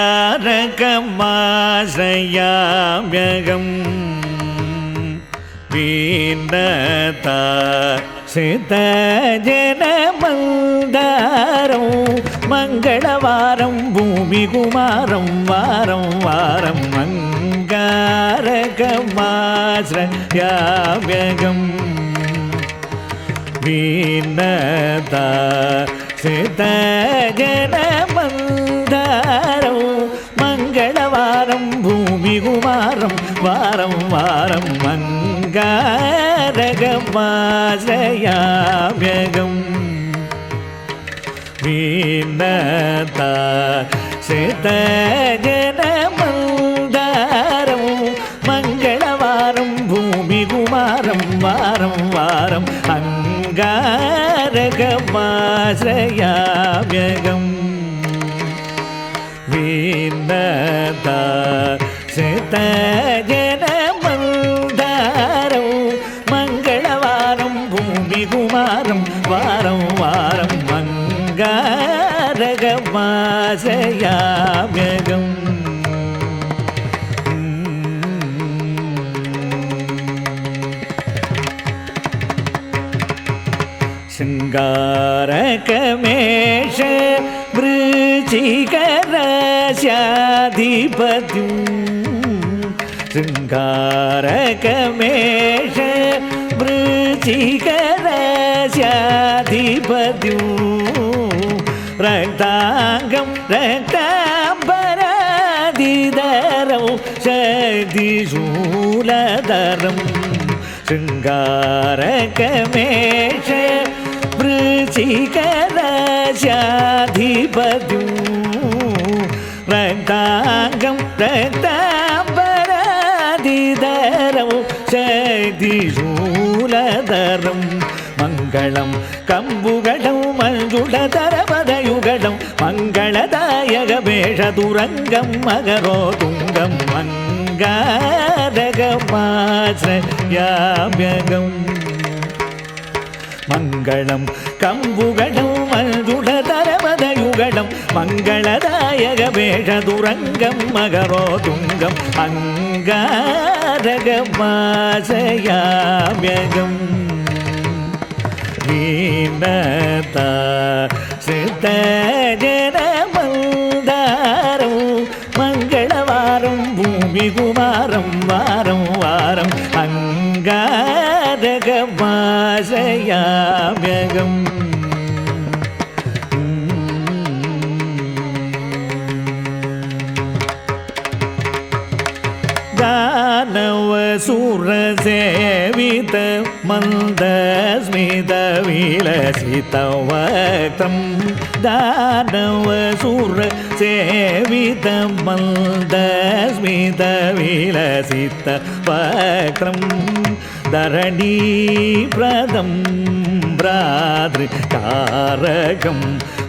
அங்காரகமா ஆசையாமியகம் சித ஜனமந்தாரம் மங்களவாரம் பூமி குமாரம் வாரம் வாரம் அங்காரகமாசயாமியகம் வீணதா சித ரகமாசயாமியகம் வீணதா சித மங்களவாரம் பூமி குமாரம் வாரம் வாரம் அங்காரகமாசயாமியகம் வீணதா சித शृङ्गारकमेष वृचिकरस्याधिपतिं शृङ्गारकमेष वृचिकरस्याधिपतिं रक्ताङ्गं रक्ताम्बरादिदरौ शक्तिशूलधरम् शृङ्गारकमेष വൃശികരാശാധിപതി രക്താംഗം രക്താപരാധിതരം ശതിശൂലതരം മംഗളം കമ്പുകടം മഞ്ജുടതരപതയുഗടം മംഗളദായകമേഷതുരംഗം മകരോതുംഗം മംഗാരകമാശ്രയാമ്യകം. மங்களம் கம்புகளும் மதுடதரமதயுகளம் மங்களதாயக வேஷதுரங்கம் மகரோ துங்கம் அங்காரகமாசயாமியகம் வீணதா சித்த ஜனமந்தாரம் மங்களவாரம் பூமி குமாரம் வாரம் வாரம் அங்கா വാസയാമ്യകം ദാനവസുരസേവിത മന്ദസ്മിതവിലസിതവക്തം ദാനവസുരസേവിത മന്ദസ്മിതവിലസിതവക്തം தரணி பிரதம் பிராதகாரகம்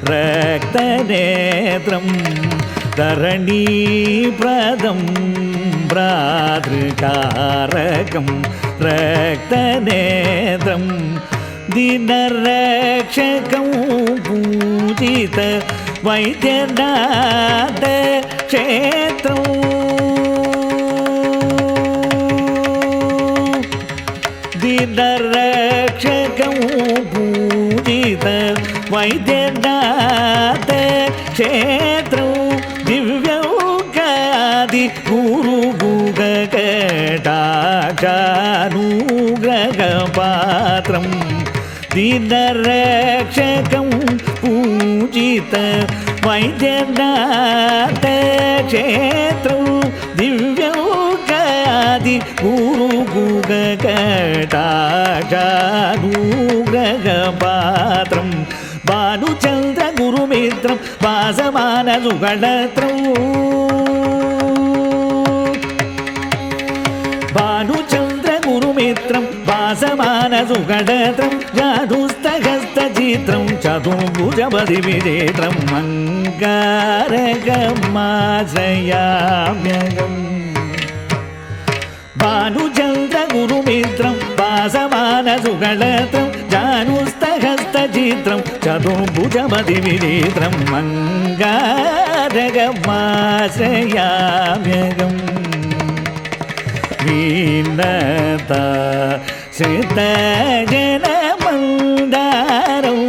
ரக்தநேத்திரம் தரணி பிரதம் பிராதகாரகம் ரக்தநேத்திரம் தினரக்ஷகம் பூஜித வைத்தியநாத க்ஷேத்திரம். दिनरक्षकं पूजित वैद्यनाथ क्षेत्रं दिव्यौकादि गुरुगुगकटाक्षानुग्रहपात्रं दिनरक्षकं पूजित वैद्यनाथ क्षेत्रं दिव्यौकादि गुगगडा भानुचन्द्रगुरुमित्रं वासमानसुगणत्रौ भानुचन्द्रगुरुमित्रं वासमानसुगणत्रं चाधुस्तगस्तचित्रं चतुर्भुजपदिरे मङ्गारगमाजयाम्य மங்களதம் ஜானுஸ்தகஸ்தஜித்ரம் சதும்புஜமதி விநீத்ரம் மங்காரகமாசயாமியகம் வீணதா சித்தஜன மந்தாரம்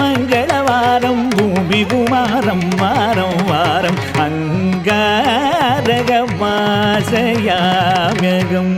மங்களவாரம் பூமி குமாரம் வாரம் வாரம் அங்காரகமாசயாமியகம்